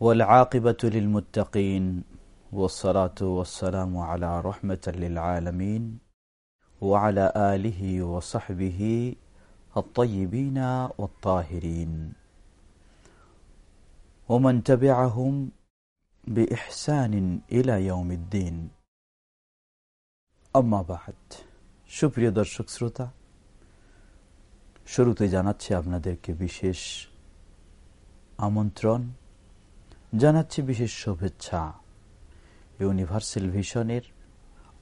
والعاقبة للمتقين والصلاة والسلام على رحمة للعالمين وعلى آله وصحبه الطيبين والطاهرين ومن تبعهم بإحسان إلى يوم الدين أما بعد সুপ্রিয় দর্শক শ্রোতা শুরুতে জানাচ্ছি আপনাদেরকে বিশেষ আমন্ত্রণ জানাচ্ছি বিশেষ শুভেচ্ছা। ইউনিভার্সাল ভিশনের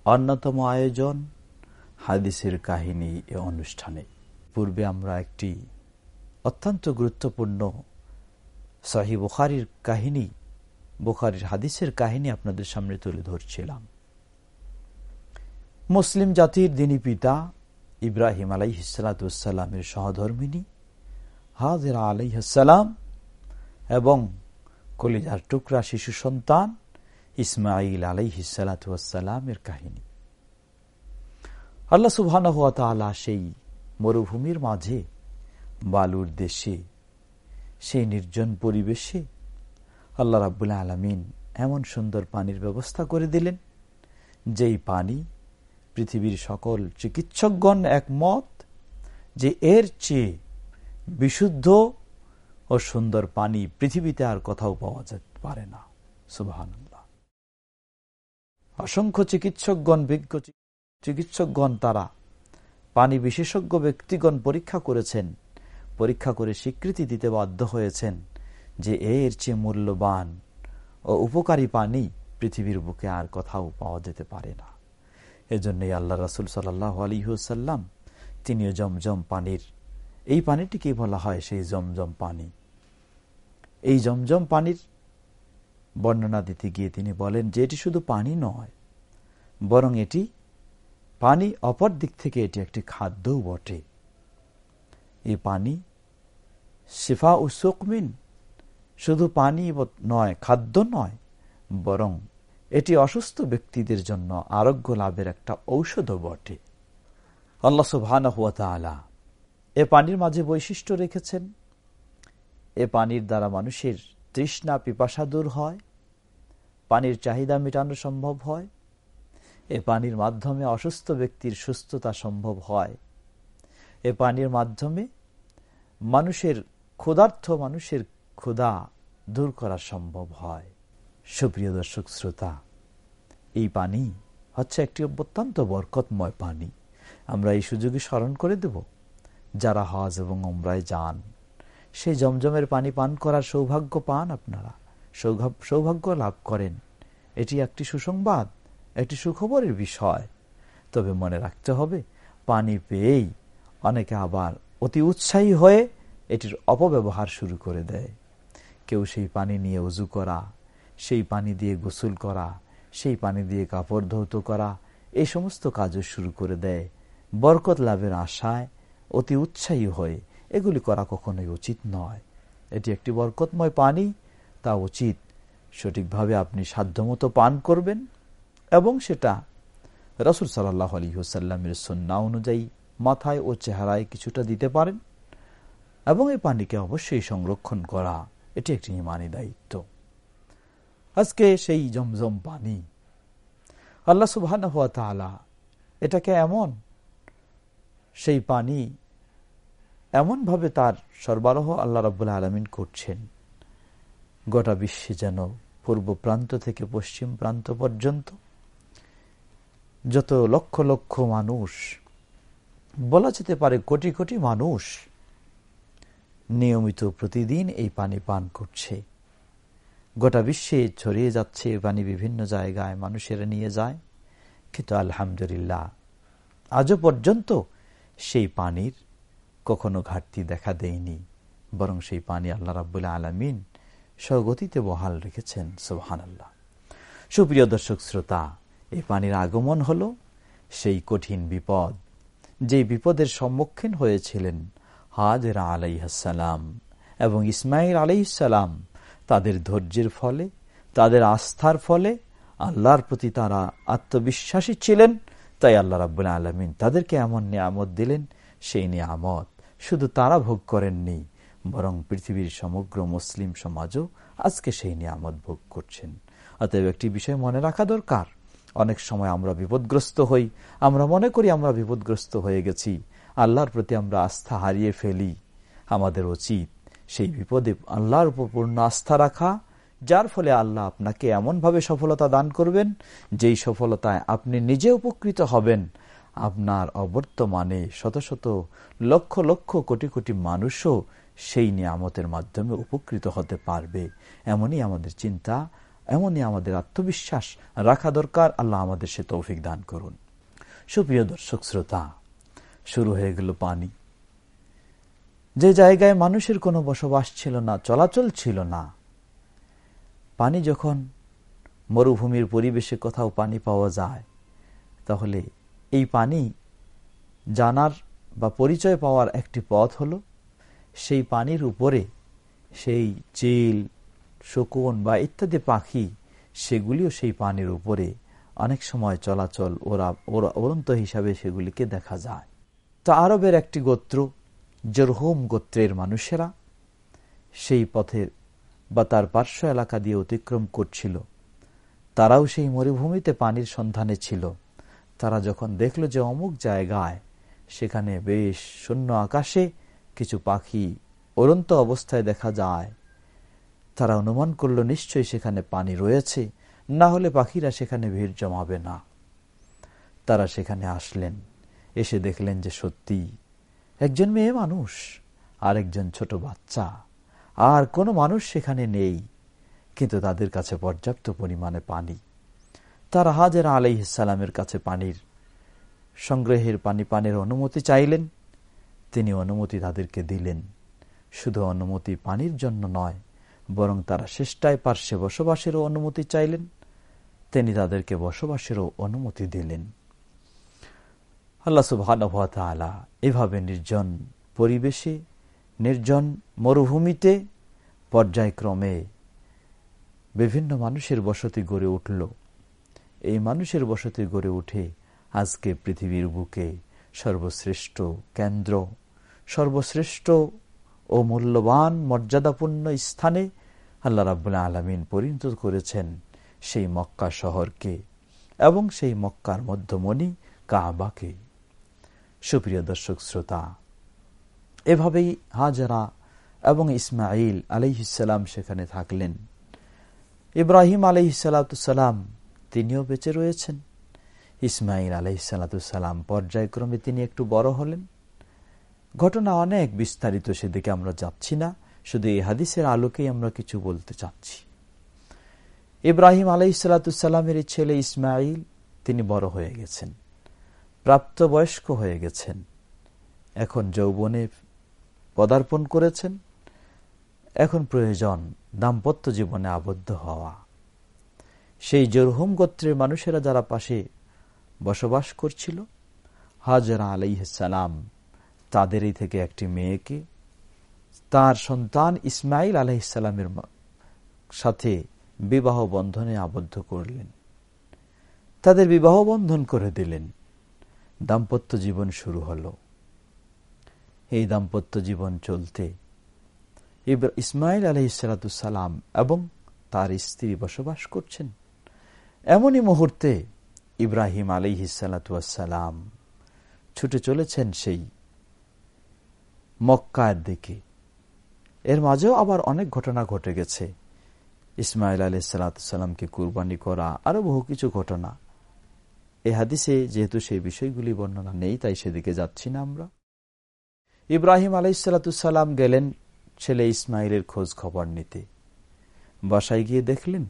অন্যতম আয়োজন হাদিসের কাহিনী এ অনুষ্ঠানে। পূর্বে আমরা একটি অত্যন্ত গুরুত্বপূর্ণ সাহি বুখারির কাহিনী, বুখারির হাদিসের কাহিনী আপনাদের সামনে তুলে ধরছিলাম। মুসলিম জাতির দিনী পিতা ইব্রাহিম আলাইহিসালামের সহধর্মিনী হাজরা আলাইহাসালাম এবং কলিজার টুকরা শিশু সন্তান ইসমাইল আলাইহিসালামের কাহিনী। আল্লাহ সুবহান সেই মরুভূমির মাঝে, বালুর দেশে, সেই নির্জন পরিবেশে আল্লাহ রাবুল্লাহ আলমিন এমন সুন্দর পানির ব্যবস্থা করে দিলেন, যেই পানি পৃথিবীর সকল চিকিৎসকগণ একমত যে এর চেয়ে বিশুদ্ধ ও সুন্দর পানি পৃথিবীতে আর কোথাও পাওয়া যেতে পারে না। সুবাহান অসংখ্য চিকিৎসকগণ, বিজ্ঞ চিকিৎসকগণ তারা পানি বিশেষজ্ঞ ব্যক্তিগণ পরীক্ষা করেছেন, পরীক্ষা করে স্বীকৃতি দিতে বাধ্য হয়েছেন যে এর চেয়ে মূল্যবান ও উপকারী পানি পৃথিবীর বুকে আর কোথাও পাওয়া যেতে পারে না। এজন্যই আল্লাহ রাসুল সাল্লাহ আলিহাসাল্লাম তিনিও জমজম পানির এই পানিটিকে বলা হয় সেই জমজম পানি। এই জমজম পানির বর্ণনা দিতে গিয়ে তিনি বলেন যে এটি শুধু পানি নয়, বরং এটি পানি অপর দিক থেকে এটি একটি খাদ্যও বটে। এই পানি শিফা ও সুকমিন শুধু পানি নয়, খাদ্য নয়, বরং এটি অসুস্থ ব্যক্তিদের জন্য আরোগ্য লাভের একটা ঔষধও বটে। আল্লাহ সুবহান এ পানির মাঝে বৈশিষ্ট্য রেখেছেন। এ পানির দ্বারা মানুষের তৃষ্ণা, পিপাসা দূর হয়। পানির চাহিদা মেটানো সম্ভব হয়। এ পানির মাধ্যমে অসুস্থ ব্যক্তির সুস্থতা সম্ভব হয়। এ পানির মাধ্যমে মানুষের ক্ষুধার্থ মানুষের ক্ষুধা দূর করা সম্ভব হয়। সুপ্রিয় দর্শক শ্রোতা, এই পানি হচ্ছে একটি অত্যন্ত বরকতময় পানি। আমরা এই সুযোগে স্মরণ করে দেব। যারা হজ এবং ওমরায় যান। সেই জমজমের পানি পান করার সৌভাগ্য পান আপনারা। সৌভাগ্য লাভ করেন। এটি একটি সুসংবাদ, একটি সুখবরের বিষয়। তবে মনে রাখতে হবে, পানি পেয়েই অনেকে আবার অতি উৎসাহী হয়ে এটির অপব্যবহার শুরু করে দেয়। কেউ সেই পানি নিয়ে উজু করা, সেই পানি দিয়ে গোসল করা, সেই পানি দিয়ে কাপড় ধৌত করা এই সমস্ত কাজও শুরু করে দেয়। বরকত লাভের আশায় অতি উৎসাহী হয়ে, এগুলি করা কখনোই উচিত নয়। এটি একটি বরকতময় পানি, তা উচিত। সঠিকভাবে আপনি সাধ্যমতো পান করবেন এবং সেটা রসুল সাল্লাহ আলী হুসাল্লামের সন্না অনুযায়ী মাথায় ও চেহারায় কিছুটা দিতে পারেন এবং এই পানিকে অবশ্যই সংরক্ষণ করা, এটি একটি ইমানি দায়িত্ব। আজকে সেই জমজম পানি, আল্লাহ সুবাহ এটাকে এমন সেই পানি এমনভাবে তার সরবরাহ আল্লাহ রাবুল্লাহ আলমিন করছেন। গোটা বিশ্বে যেন পূর্ব প্রান্ত থেকে পশ্চিম প্রান্ত পর্যন্ত যত লক্ষ লক্ষ মানুষ, বলা যেতে পারে কোটি কোটি মানুষ নিয়মিত প্রতিদিন এই পানি পান করছে। গোটা বিশ্বে ছড়িয়ে যাচ্ছে পানি বিভিন্ন জায়গায় মানুষেরা নিয়ে যায়। কিন্তু আলহামদুলিল্লাহ, আজও পর্যন্ত সেই পানির কখনো ঘাটতি দেখা দেয়নি, বরং সেই পানি আল্লাহ রাবুল্লাহ আলমিন স্বগতিতে বহাল রেখেছেন সোহান আল্লাহ সুপ্রিয় দর্শক শ্রোতা, এই পানির আগমন হল সেই কঠিন বিপদ, যে বিপদের সম্মুখীন হয়েছিলেন হাজরা আলাইহাসালাম এবং ইসমাইল আলাইসালাম তাদের ধৈর্যের ফলে, তাদের আস্থার ফলে আল্লাহর প্রতি তারা আত্মবিশ্বাসী ছিলেন, তাই আল্লাহ রাবুল আলমিন তাদেরকে এমন নিয়ামত দিলেন, সেই নিয়ামত শুধু তারা ভোগ করেননি, বরং পৃথিবীর সমগ্র মুসলিম সমাজও আজকে সেই নিয়ামত ভোগ করছেন। অতএব একটি বিষয় মনে রাখা দরকার। অনেক সময় আমরা বিপদগ্রস্ত হই, আমরা মনে করি আমরা বিপদগ্রস্ত হয়ে গেছি, আল্লাহর প্রতি আমরা আস্থা হারিয়ে ফেলি। আমাদের উচিত সেই বিপদে আল্লাহর উপর পূর্ণ আস্থা রাখা, যার ফলে আল্লাহ আপনাকে এমনভাবে সফলতা দান করবেন, যেই সফলতায় আপনি নিজে উপকৃত হবেন। আপনার অবর্তমানে শত শত লক্ষ লক্ষ কোটি কোটি মানুষও সেই নিয়ামতের মাধ্যমে উপকৃত হতে পারবে। এমনই আমাদের চিন্তা, এমনই আমাদের আত্মবিশ্বাস রাখা দরকার। আল্লাহ আমাদের সে তৌফিক দান করুন। সুপ্রিয় দর্শক, শ্রোতা, শুরু হয়ে গেল পানি। যে জায়গায় মানুষের কোনো বসবাস ছিল না, চলাচল ছিল না, পানি যখন মরুভূমির পরিবেশে কোথাও পানি পাওয়া যায়, তাহলে এই পানি জানার বা পরিচয় পাওয়ার একটি পথ হলো, সেই পানির উপরে সেই চিল, শকুন বা ইত্যাদি পাখি, সেগুলিও সেই পানির উপরে অনেক সময় চলাচল ওরা ওরা উড়ন্ত হিসাবে সেগুলিকে দেখা যায়। তো আরবের একটি গোত্র, জরহুম গোত্রের মানুষেরা সেই পথের বা তার পার্শ্ব এলাকা দিয়ে অতিক্রম করছিল। তারাও সেই মরুভূমিতে পানির সন্ধানে ছিল। তারা যখন দেখল যে অমুক জায়গায় সেখানে বেশ শূন্য আকাশে কিছু পাখি অরন্ত অবস্থায় দেখা যায়, তারা অনুমান করল, নিশ্চয়ই সেখানে পানি রয়েছে, না হলে পাখিরা সেখানে ভিড় জমাবে না। তারা সেখানে আসলেন, এসে দেখলেন যে সত্যি একজন মেয়ে মানুষ আর একজন ছোট বাচ্চা, আর কোনো মানুষ সেখানে নেই, কিন্তু তাদের কাছে পর্যাপ্ত পরিমাণে পানি। তারা হাজেরা আলাইসালামের কাছে পানির সংগ্রহের পানি পানের অনুমতি চাইলেন। তিনি অনুমতি তাদেরকে দিলেন। শুধু অনুমতি পানির জন্য নয়, বরং তারা শেষটায় পার্শ্বে বসবাসেরও অনুমতি চাইলেন। তিনি তাদেরকে বসবাসেরও অনুমতি দিলেন। আল্লাহ সুবাহ এভাবে নির্জন পরিবেশে, নির্জন মরুভূমিতে পর্যায়ক্রমে বিভিন্ন মানুষের বসতি গড়ে উঠল। এই মানুষের বসতি গড়ে উঠে আজকে পৃথিবীর বুকে সর্বশ্রেষ্ঠ কেন্দ্র। সর্বশ্রেষ্ঠ ও মূল্যবান মর্যাদাপূর্ণ স্থানে আল্লাহ রাবুল্লাহ আলমিন পরিণত করেছেন সেই মক্কা শহরকে এবং সেই মক্কার মধ্যমণি কাবাকে। সুপ্রিয় দর্শক শ্রোতা, এভাবেই হাজারা এবং ইসমাইল আলহিসাল্লাম সেখানে থাকলেন। ইব্রাহিম আলহিসাল্লাম তিনিও বেঁচে রয়েছেন। ইসমাইল আলহিসাল্লাম পর্যায়ক্রমে তিনি একটু বড় হলেন। ঘটনা অনেক বিস্তারিত সেদিকে আমরা যাচ্ছি না, শুধু এই হাদিসের আলোকেই আমরা কিছু বলতে চাচ্ছি। ইব্রাহিম আলহিসাল্লামের ছেলে ইসমাইল তিনি বড় হয়ে গেছেন, প্রাপ্তবয়স্ক হয়ে গেছেন, এখন যৌবনে পদার্পণ করেছেন, এখন প্রয়োজন দাম্পত্য জীবনে আবদ্ধ হওয়া। সেই জরহুম গোত্রের মানুষেরা যারা পাশে বসবাস করছিল, হাজরা আলাইসালাম তাদেরই থেকে একটি মেয়েকে, তার সন্তান ইসমাইল আলাইসালামের সাথে বিবাহ বন্ধনে আবদ্ধ করলেন। তাদের বিবাহ বন্ধন করে দিলেন। দাম্পত্য জীবন শুরু হল। এই দাম্পত্য জীবন চলতে ইসমাইল আলহিসালাম এবং তার স্ত্রী বসবাস করছেন। এমনই মুহূর্তে ইব্রাহিম আলিহিসালাম ছুটে চলেছেন সেই মক্কার দিকে। এর মাঝেও আবার অনেক ঘটনা ঘটে গেছে। ইসমাইল আলহিসাল্লামকে কুরবানি করা, আরও বহু কিছু ঘটনা। এ হাদিসে যেহেতু সেই বিষয়গুলি বর্ণনা নেই, তাই সেদিকে যাচ্ছি না আমরা। ইব্রাহিম আলাইসাল্লাম গেলেন ছেলে ইসমাইলের খোঁজ খবর নিতে। বাসায় গিয়ে দেখলেন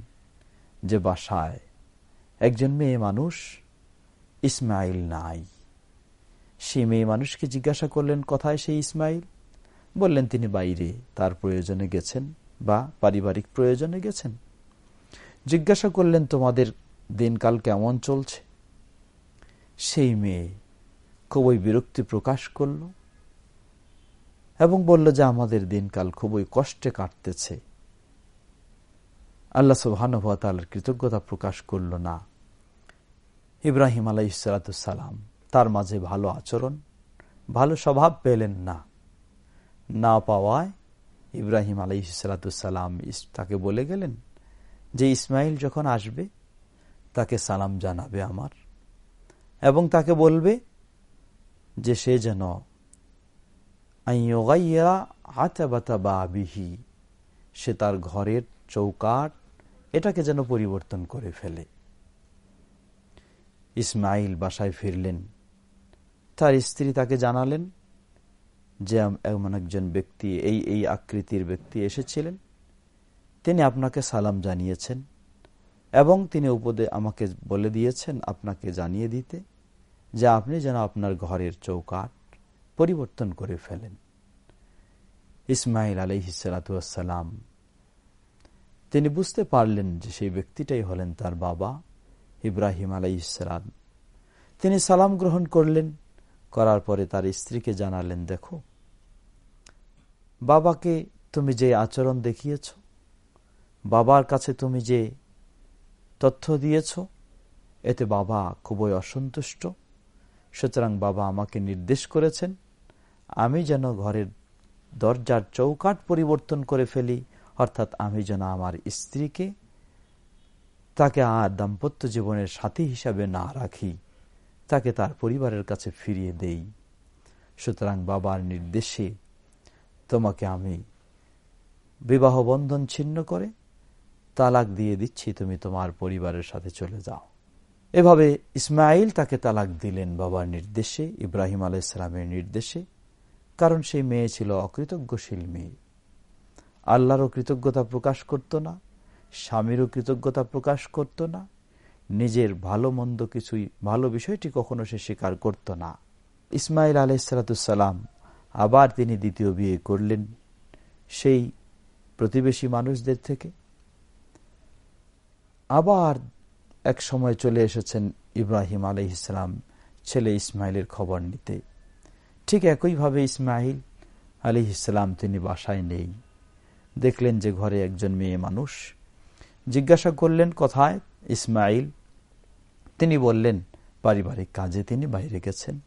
যে বাসায় একজন মেয়ে মানুষ ইসমাইল নাই। সে মেয়ে মানুষকে জিজ্ঞাসা করলেন, কোথায় সেই ইসমাইল? বললেন, তিনি বাইরে, তার প্রয়োজনে গেছেন বা পারিবারিক প্রয়োজনে গেছেন। জিজ্ঞাসা করলেন, তোমাদের দিনকাল কেমন চলছে? সেই মেয়ে খুবই বিরক্তি প্রকাশ করল এবং বলল যে, আমাদের দিনকাল খুবই কষ্টে কাটতেছে। আল্লাহ সুবাহানুভাতালার কৃতজ্ঞতা প্রকাশ করল না। ইব্রাহিম আলাই সালাম, তার মাঝে ভালো আচরণ, ভালো স্বভাব পেলেন না। না পাওয়ায় ইব্রাহিম আলাই সালাতাম তাকে বলে গেলেন যে, ইসমাইল যখন আসবে, তাকে সালাম জানাবে আমার এবং তাকে বলবে যে, সে যেন সে তার ঘরের চৌকাট এটাকে যেন পরিবর্তন করে ফেলে। ইসমাইল বাসায় ফিরলেন। তার স্ত্রী তাকে জানালেন যে এমন একজন ব্যক্তি, এই এই আকৃতির ব্যক্তি এসেছিলেন। তিনি আপনাকে সালাম জানিয়েছেন এবং তিনি উপদে, আমাকে বলে দিয়েছেন আপনাকে জানিয়ে দিতে যে, আপনি যেন আপনার ঘরের চৌকাট পরিবর্তন করে ফেলেন। ইসমাইল আলহিসালাম তিনি বুঝতে পারলেন যে, সেই ব্যক্তিটাই হলেন তার বাবা। ইব্রাহিম আলাইসালাম তিনি সালাম গ্রহণ করলেন, করার পরে তার স্ত্রীকে জানালেন, দেখো, বাবাকে তুমি যে আচরণ দেখিয়েছ, বাবার কাছে তুমি যে তথ্য দিয়েছ, এতে বাবা খুবই অসন্তুষ্ট। সুতরাং বাবা আমাকে নির্দেশ করেছেন, আমি যেন ঘরের দরজার চৌকাট পরিবর্তন করে ফেলি, অর্থাৎ আমি যেন আমার স্ত্রীকে তাকে আর দাম্পত্য জীবনের সাথী হিসাবে না রাখি। তাকে তার পরিবারের কাছে ফিরিয়ে দেই। সুতরাং বাবার নির্দেশে তোমাকে আমি বিবাহ বন্ধন ছিন্ন করে তালাক দিয়ে দিচ্ছি, তুমি তোমার পরিবারের সাথে চলে যাও। এভাবে ইসমাইল তাকে তালাক দিলেন বাবার নির্দেশে, ইব্রাহিম আলাইসালামের নির্দেশে, কারণ সেই মেয়ে ছিল অকৃতজ্ঞশীল মেয়ে। আল্লাহরও কৃতজ্ঞতা প্রকাশ করত না স্বামীরও কৃতজ্ঞতা প্রকাশ করত না, নিজের ভালো মন্দ কিছুই, ভালো বিষয়টি কখনো সে স্বীকার করত না। ইসমাইল আলাইসালাতুসাল্লাম আবার তিনি দ্বিতীয় বিয়ে করলেন সেই প্রতিবেশী মানুষদের থেকে। আবার এক সময় চলে এসেছেন ইব্রাহিম আলহ ইসলাম ছেলে ইসমাইলের খবর নিতে। ঠিক একইভাবে ইসমাইল আলি ইসলাম তিনি বাসায় নেই। দেখলেন যে ঘরে একজন মেয়ে মানুষ। জিজ্ঞাসা করলেন, কোথায়? ইসমাইল তিনি বললেন, পারিবারিক কাজে তিনি বাইরে গেছেন।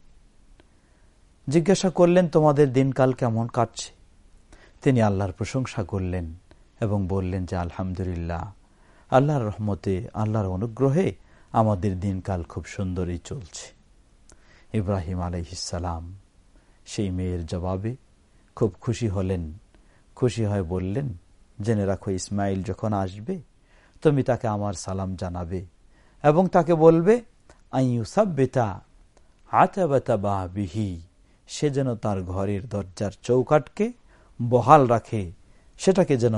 জিজ্ঞাসা করলেন, তোমাদের দিনকাল কেমন কাটছে? তিনি আল্লাহর প্রশংসা করলেন এবং বললেন, যে আলহামদুলিল্লাহ, আল্লাহর রহমতে, আল্লাহর অনুগ্রহে আমাদের দিনকাল খুব সুন্দরই চলছে। ইব্রাহিম আলহিসাল্লাম সেই মেয়ের জবাবে খুব খুশি হলেন। খুশি হয়ে বললেন, জেনে রাখো ইসমাইল যখন আসবে তুমি তাকে আমার সালাম জানাবে এবং তাকে বলবে আইউসাব্বেতা আতাবাতা বা বিহি সে যেন তার ঘরের দরজার চৌকাটকে বহাল রাখে, সেটাকে যেন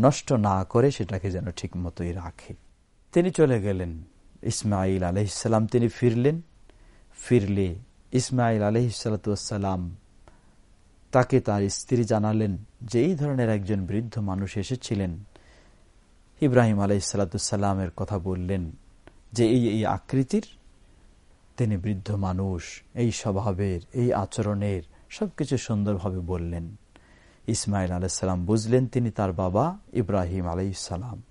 নষ্ট না করে, সেটাকে যেন ঠিক মতোই রাখে। তিনি চলে গেলেন। ইসমাইল আলহিসাল্লাম তিনি ফিরলেন। ফিরলে ইসমাইল আলহিসাল্লাম তাকে তার স্ত্রী জানালেন যে, এই ধরনের একজন বৃদ্ধ মানুষ এসেছিলেন। ইব্রাহিম আলাইসাল্লাতুসাল্লামের কথা বললেন যে এই এই আকৃতির তিনি বৃদ্ধ মানুষ, এই স্বভাবের, এই আচরণের সবকিছু সুন্দরভাবে বললেন। ইসমাইল আলাইসাল্লাম বুঝলেন তিনি তার বাবা ইব্রাহিম আলাই আলাইসাল্লাম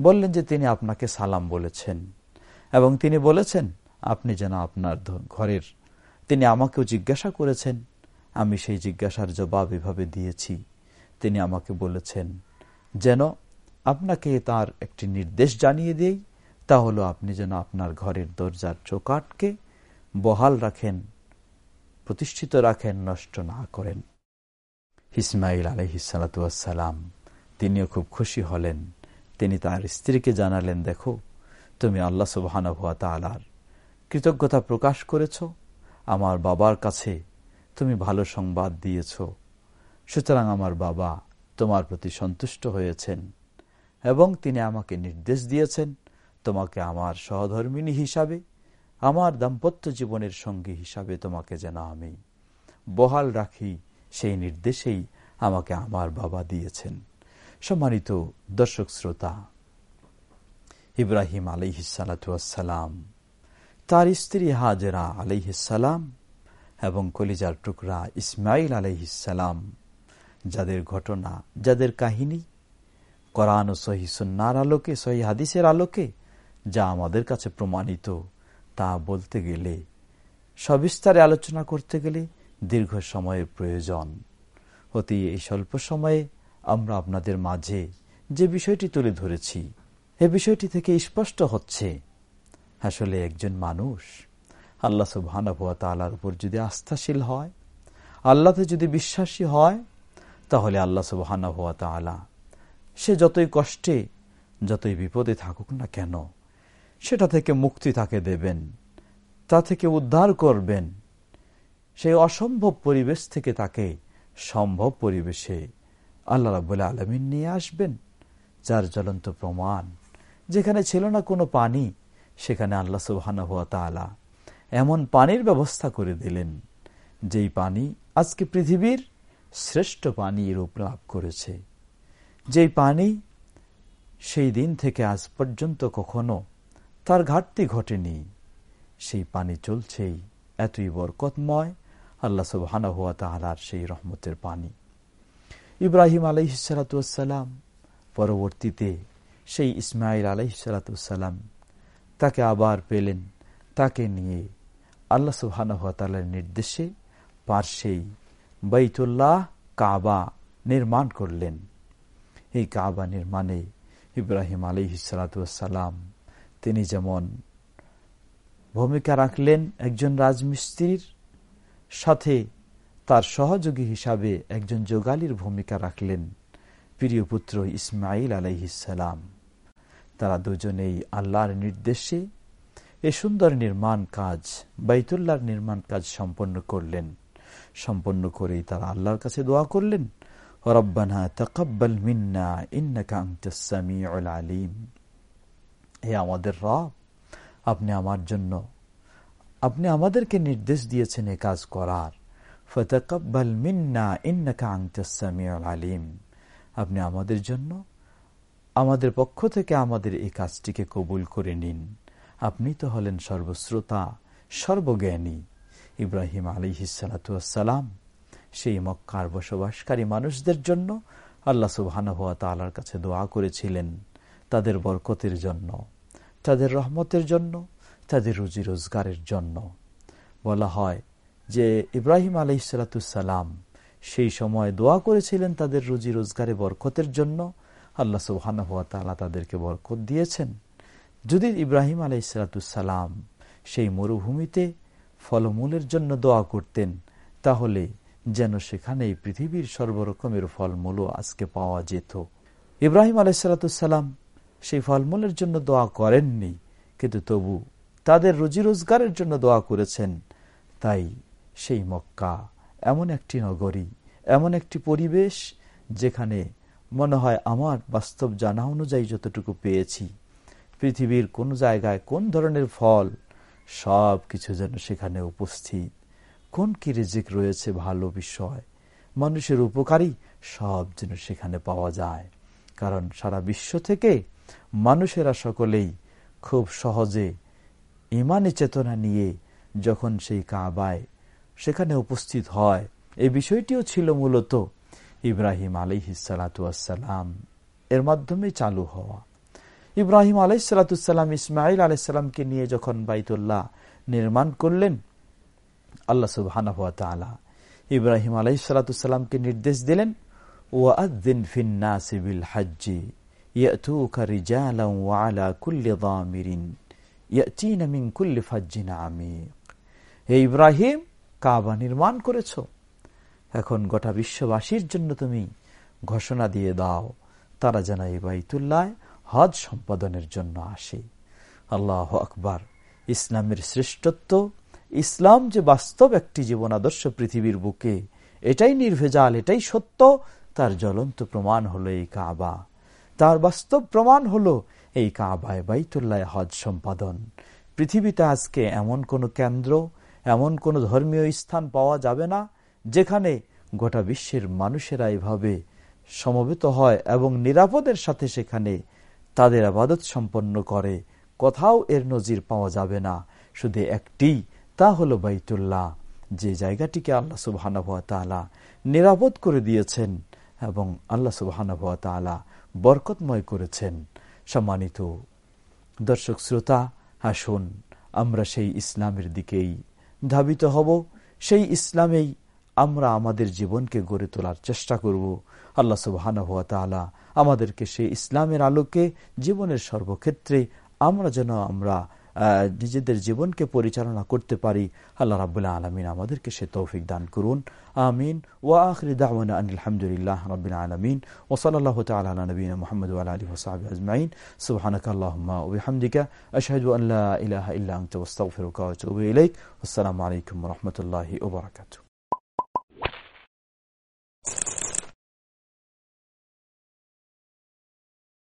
বললেন যে তিনি আপনাকে সালাম বলেছেন এবং তিনি বলেছেন, আপনি যেন আপনার ঘরের তিনি আমাকেও জিজ্ঞাসা করেছেন, আমি সেই জিজ্ঞাসার জবাব এভাবে দিয়েছি। তিনি আমাকে বলেছেন, যেন আপনাকে তার একটি নির্দেশ জানিয়ে দেই, তা হলো আপনি যেন আপনার ঘরের দরজার চোকাটকে বহাল রাখেন, প্রতিষ্ঠিত রাখেন, নষ্ট না করেন। ইসমাইল আলহিসালাম তিনিও খুব খুশি হলেন। তিনি তার স্ত্রীকে জানালেন, দেখো, তুমি আল্লাহ সুবাহানুয়া তালার কৃতজ্ঞতা প্রকাশ করেছ, আমার বাবার কাছে তুমি ভালো সংবাদ দিয়েছ, সুতরাং আমার বাবা তোমার প্রতি সন্তুষ্ট হয়েছেন। এবং তিনি আমাকে নির্দেশ দিয়েছেন, তোমাকে আমার সহধর্মিনী হিসাবে, আমার দাম্পত্য জীবনের সঙ্গী হিসাবে তোমাকে যেন আমি বহাল রাখি, সেই নির্দেশেই আমাকে আমার বাবা দিয়েছেন। সম্মানিত দর্শক শ্রোতা, ইব্রাহিম আলহিসালাম তার স্ত্রী হাজেরা আলহিসাল্লাম এবং কলিজার টুকরা ইসমাইল আলহিসাল্লাম যাদের ঘটনা, যাদের কাহিনী করান ও সহি সন্ন্যার আলোকে, সহি হাদিসের আলোকে যা আমাদের কাছে প্রমাণিত, তা বলতে গেলে, সবিস্তারে আলোচনা করতে গেলে দীর্ঘ সময়ের প্রয়োজন। অতি এই স্বল্প সময়ে আমরা আপনাদের মাঝে যে বিষয়টি তুলে ধরেছি, এ বিষয়টি থেকে স্পষ্ট হচ্ছে। আসলে একজন মানুষ, আল্লাহ সুবাহানুয়া তালার উপর যদি আস্থাশীল হয়, আল্লাহতে যদি বিশ্বাসী হয়, তাহলে আল্লাহ সুবাহানুয়া তালা সে যতই কষ্টে, যতই বিপদে থাকুক না কেন, সেটা থেকে মুক্তি তাকে দেবেন, তা থেকে উদ্ধার করবেন। সেই অসম্ভব পরিবেশ থেকে তাকে সম্ভব পরিবেশে আল্লাহ রাবুল্লাহ আলমিন নিয়ে আসবেন, যার জ্বলন্ত প্রমাণ। যেখানে ছিল না কোনো পানি, সেখানে আল্লাহ সুবাহানা হুয়া তালা এমন পানির ব্যবস্থা করে দিলেন, যেই পানি আজকে পৃথিবীর শ্রেষ্ঠ পানি রূপ লাভ করেছে। যেই পানি, সেই দিন থেকে আজ পর্যন্ত কখনো তার ঘাটতি ঘটেনি। সেই পানি চলছেই, এতই বরকতময়, আল্লাহ সুবহানা হুয়া তাহার সেই রহমতের পানি। ইব্রাহিম আলহিসালাম পরবর্তীতে সেই ইসমাইল আলহিসালাম তাকে আবার পেলেন। তাকে নিয়ে আল্লাহ সুবহানা হুয়া তালার নির্দেশে পার্শ্বেই বৈতুল্লাহ কাবা নির্মাণ করলেন। এই কাবা নির্মাণে ইব্রাহিম আলহিসালাম তিনি যেমন ভূমিকা রাখলেন একজন রাজমিস্ত্রির, সাথে তার সহযোগী হিসাবে একজন যোগালির ভূমিকা রাখলেন প্রিয় পুত্র ইসমাইল আলাইহিসালাম তারা দুজনেই আল্লাহর নির্দেশে এ সুন্দর নির্মাণ কাজ, বাইতুল্লাহর নির্মাণ কাজ সম্পন্ন করলেন। সম্পন্ন করেই তারা আল্লাহর কাছে দোয়া করলেন। রব্বানা তকব্বাল মিন্না ইন্নাকা আনতাস সামিউল আলিম। হে আমাদের রব, আপনি আমার জন্য, আপনি আমাদেরকে নির্দেশ দিয়েছেন এ কাজ করার। ফতকব্বাল মিন্না ইন্নাকা আনতাস সামিউল আলিম। আপনি আমাদের জন্য, আমাদের পক্ষ থেকে আমাদের এই কাজটিকে কবুল করে নিন। আপনি তো হলেন সর্বশ্রোতা, সর্বজ্ঞানী। ইব্রাহিম আলী হিসালাতাম সেই মক্কার বসবাসকারী মানুষদের জন্য আল্লাহ সুবাহানুয়া তালার কাছে দোয়া করেছিলেন তাদের বরকতের জন্য, তাদের রহমতের জন্য, তাদের রুজি রোজগারের জন্য। বলা হয় যে ইব্রাহিম আলি আলহিসাল্লাম সেই সময় দোয়া করেছিলেন তাদের রুজি রোজগারে বরকতের জন্য। আল্লাহ সুবাহানুয়া তালা তাদেরকে বরকত দিয়েছেন। যদি ইব্রাহিম আলাইসালাতুসাল্লাম সেই মরুভূমিতে ফলমূলের জন্য দোয়া করতেন, তাহলে যেন সেখানে পৃথিবীর সর্বরকমের ফলমূলও আজকে পাওয়া যেত। ইব্রাহিম আলাইসালাতুসাল্লাম সেই ফলমূলের জন্য দোয়া করেননি, কিন্তু তবু তাদের রুজি রোজগারের জন্য দোয়া করেছেন। তাই সেই মক্কা এমন একটি নগরী, এমন একটি পরিবেশ যেখানে মনে হয় আমার বাস্তব জানা অনুযায়ী যতটুকু পেয়েছি। পৃথিবীর কোন জায়গায় কোন ধরনের ফল সব কিছু যেন সেখানে উপস্থিত। কোন কি রিজিক রয়েছে ভালো বিষয়? মানুষের উপকারী সব যেন সেখানে পাওয়া যায়। কারণ সারা বিশ্ব থেকে মানুষেরা সকলেই খুব সহজে ইমানি চেতনা নিয়ে যখন সেই কাবায় সেখানে উপস্থিত হয়। এই বিষয়টিও ছিল মূলত ইব্রাহিম আলিহিসালাম এর মাধ্যমে চালু হওয়া। ইব্রাহিম আলাইসালাতুসাল্লাম ইসমাইল আলাইসাল্লামকে নিয়ে যখন বাইতুল্লাহ নির্মাণ করলেন আল্লাহ সুবাহ ইব্রাহিম আলাই সালাতামকে নির্দেশ দিলেন ওয়াদ্দিন ফিন্না সিবিল হাজ্জি ইব্রাহিম, কাবা নির্মাণ করেছ। এখন গোটা বিশ্ববাসীর জন্য তুমি ঘোষণা দিয়ে দাও, তারা যেন এই হজ সম্পাদনের জন্য আসে। আল্লাহ আকবার, ইসলামের শ্রেষ্ঠত্ব ইসলাম যে বাস্তব একটি জীবন আদর্শ পৃথিবীর বুকে, এটাই নির্ভেজাল, এটাই সত্য, তার জ্বলন্ত প্রমাণ হলো এই কাবা। তার বাস্তব প্রমাণ হলো এই কাবায় বাইতুল্লাহ হজ সম্পাদন। পৃথিবীতে আজকে এমন কোনো কেন্দ্র, এমন কোনো ধর্মীয় স্থান পাওয়া যাবে না, যেখানে গোটা বিশ্বের মানুষেরা এভাবে সমবেত হয় এবং নিরাপদের সাথে সেখানে তাদের আবাদত সম্পন্ন করে। কোথাও এর নজির পাওয়া যাবে না। শুধু একটি তা হলো বাইতুল্লাহ। যে জায়গাটিকে আল্লাহ সুবাহানুয়া নিরাপদ করে দিয়েছেন এবং আল্লাহ সুবাহানুয়া বরকতময় করেছেন। সম্মানিত দর্শক শ্রোতা, আসুন আমরা সেই ইসলামের দিকেই ধাবিত হব। সেই ইসলামেই আমরা আমাদের জীবনকে গড়ে তোলার চেষ্টা করব। আল্লাহ সুবাহানা আমাদেরকে সেই ইসলামের আলোকে জীবনের সর্বক্ষেত্রে আমরা যেন আমরা নিজেদের জীবনকে পরিচালনা করতে পারি। আল্লাহ রাবুল্লাহ আলমিন আমাদেরকে সে তৌফিক দান করুন। আমিন। ওয়া আখরি দাওয়ানা আলহামদুলিল্লাহ রবিন আলমিন। ওসলাল্লাহ তালা নবীন মোহাম্মদ আলী ওসাহাব আজমাইন। সুবাহানকাল্লাহমদিকা আশহাদু আন লা ইলাহা ইল্লা ওয়াস্তাগফিরুকা ওয়া আতুবু ইলাইক। আসসালামু আলাইকুম রাহমাতুল্লাহি ওয়া বারাকাতুহু।